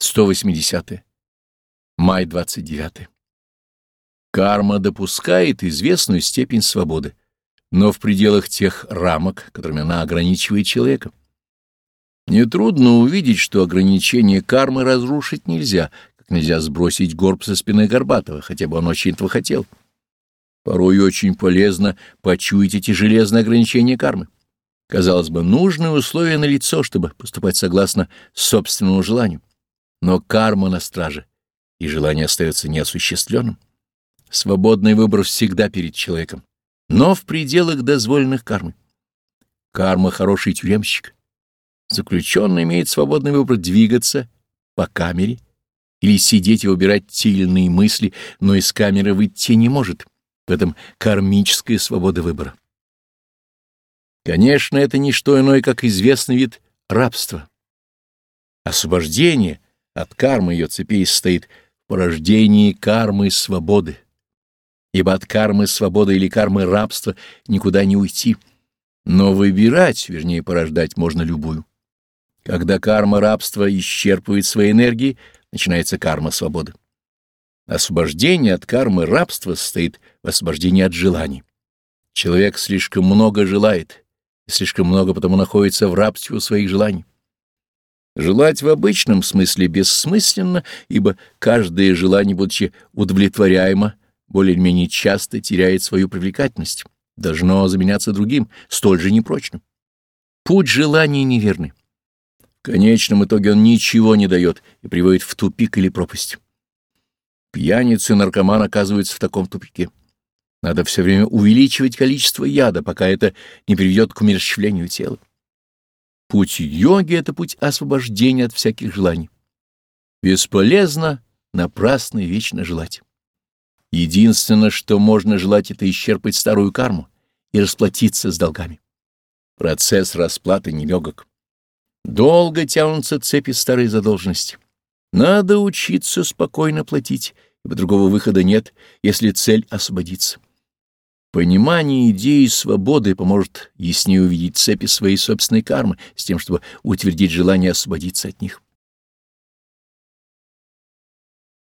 180. -е. Май 29. Карма допускает известную степень свободы, но в пределах тех рамок, которыми она ограничивает человека. Нетрудно увидеть, что ограничение кармы разрушить нельзя, как нельзя сбросить горб со спины Горбатого, хотя бы он очень этого хотел. Порой очень полезно почуять эти железные ограничения кармы. Казалось бы, нужные условия налицо, чтобы поступать согласно собственному желанию. Но карма на страже, и желание остается неосуществленным. Свободный выбор всегда перед человеком, но в пределах дозволенных кармы. Карма — хороший тюремщик. Заключенный имеет свободный выбор двигаться по камере или сидеть и или иные мысли, но из камеры выйти не может. В этом кармическая свобода выбора. Конечно, это не что иное, как известный вид рабства. Освобождение — от кармы ее цепей состоит в порождении кармы свободы. Ибо от кармы свободы или кармы рабства никуда не уйти, но выбирать, вернее, порождать можно любую. Когда карма рабства исчерпывает свои энергии, начинается карма свободы. Освобождение от кармы рабства состоит в освобождении от желаний. Человек слишком много желает, и слишком много потому находится в рабстве у своих желаний. Желать в обычном смысле бессмысленно, ибо каждое желание, будучи удовлетворяемо, более-менее часто теряет свою привлекательность, должно заменяться другим, столь же непрочным. Путь желания неверный. В конечном итоге он ничего не дает и приводит в тупик или пропасть. Пьяница и наркоман оказываются в таком тупике. Надо все время увеличивать количество яда, пока это не приведет к умерщвлению тела. Путь йоги — это путь освобождения от всяких желаний. Бесполезно, напрасно и вечно желать. Единственное, что можно желать, это исчерпать старую карму и расплатиться с долгами. Процесс расплаты нелегок. Долго тянутся цепи старой задолженности. Надо учиться спокойно платить, ибо другого выхода нет, если цель — освободиться. Понимание идеи свободы поможет яснее увидеть цепи своей собственной кармы с тем, чтобы утвердить желание освободиться от них.